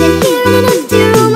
that you're gonna do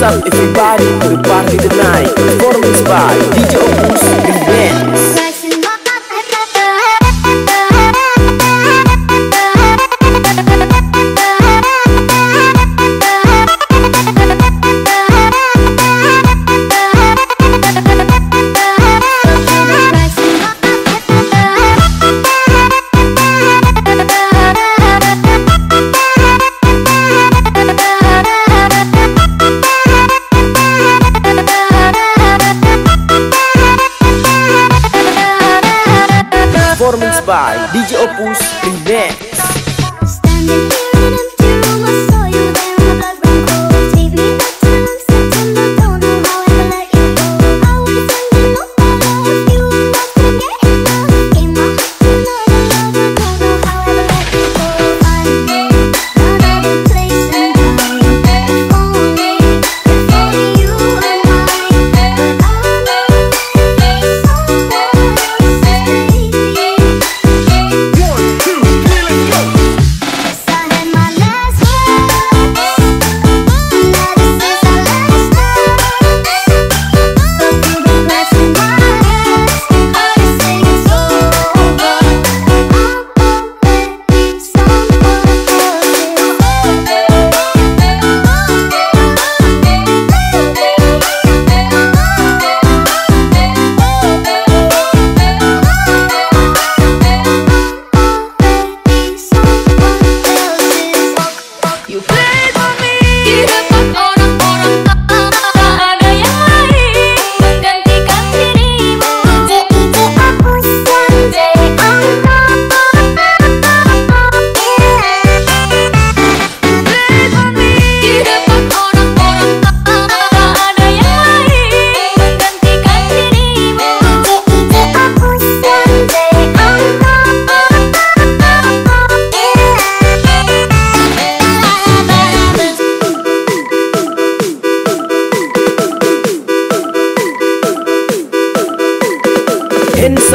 What's up everybody? To the party tonight. Performance by DJ Opus and Ben. by DJ Opus Remix.